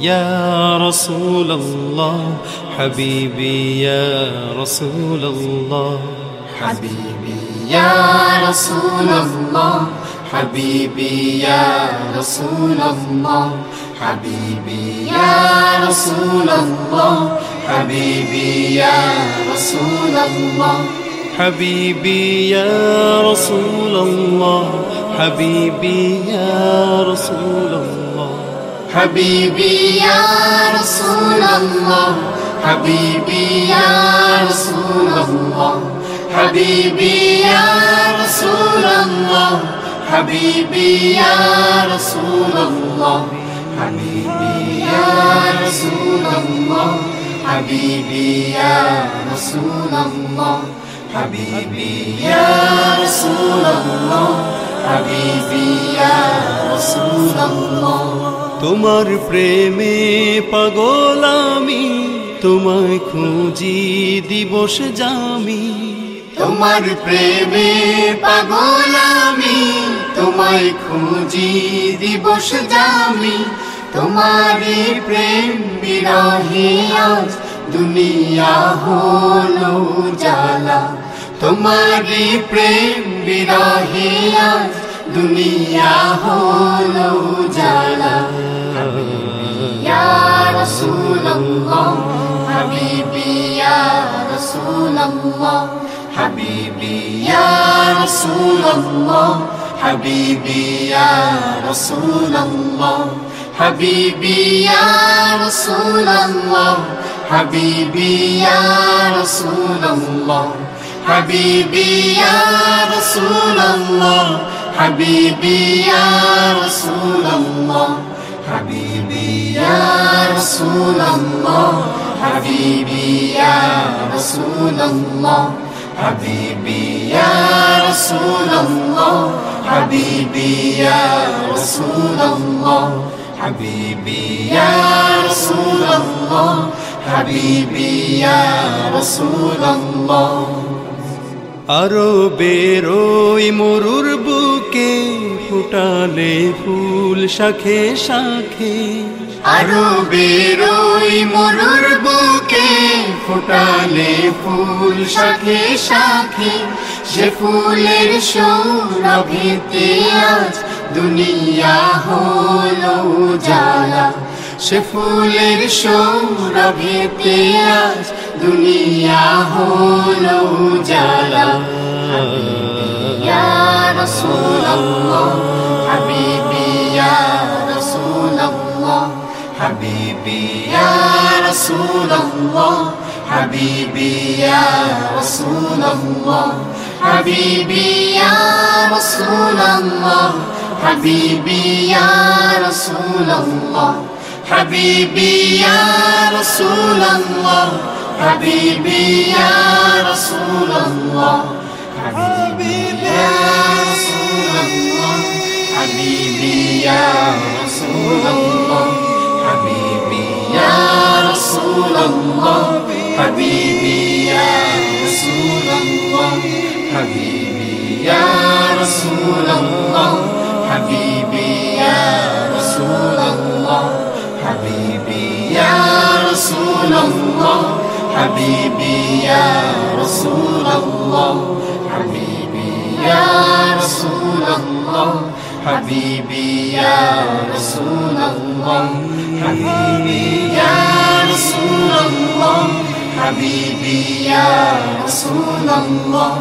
يا رسول الله حبيبي يا رسول الله. حبيبي يا رسول الله حبيبي يا رسول الله. حبيبي يا رسول الله حبيبي يا رسول الله. حبيبي يا رسول الله حبيبي يا رسول الله. حبيبي يا رسول الله. حبيبي يا رسول الله. حبيبي يا رسول الله. حبيبي يا رسول الله. حبيبي يا رسول الله. حبيبي يا رسول الله. حبيبي يا رسول الله. حبيبي يا رسول الله. তোমার প্রেমে পাগল আমি, তোমায় খুঁজি দিবস জামি। তোমার প্রেমে পাগল আমি, তোমায় খুঁজি দিবস জামি। তোমারি প্রেম বিরহে আজ, দুনিয়া হলো জালা তোমারি প্রেম বিরহে আজ دنیا ہو، لو جانا۔ یا رسول اللہ حبیبی یا رسول اللہ حبیبی یا رسول اللہ حبیبی یا رسول اللہ حبیبی یا رسول اللہ حبیبی یا رسول اللہ حبیبی یا رسول اللہ حبيبي يا رسول الله حبيبي يا رسول الله حبيبي يا رسول الله حبيبي يا رسول الله حبيبي يا رسول الله حبيبي يا رسول الله حبيبي يا رسول الله আরবের ওই মরুর বুকে ফুটালে ফুল শাখে শাখে? আরও বেরোই মরুর বুকে। ফুটালে ফুল শাখে শাখে। সে ফুলের সৌরভিতে আজ দুনিয়া হলো জালা সে ফুলের সৌরভিতে আজ দুনিয়া হলো জালা الله. حبيبي يا رسول الله. حبيبي يا رسول الله. حبيبي يا رسول الله. حبيبي يا رسول الله. حبيبي يا رسول الله. حبيبي يا رسول الله. حبيبي يا رسول الله. حبيبي يا رسول الله اللہ حبیبی یا رسول اللہ حبیبی یا رسول اللہ حبیبی یا رسول رسول اللہ، حبیبی یا رسول اللہ، حبیبی یا رسول اللہ، حبیبی یا رسول اللہ،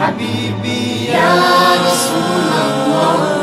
حبیبی یا رسول اللہ۔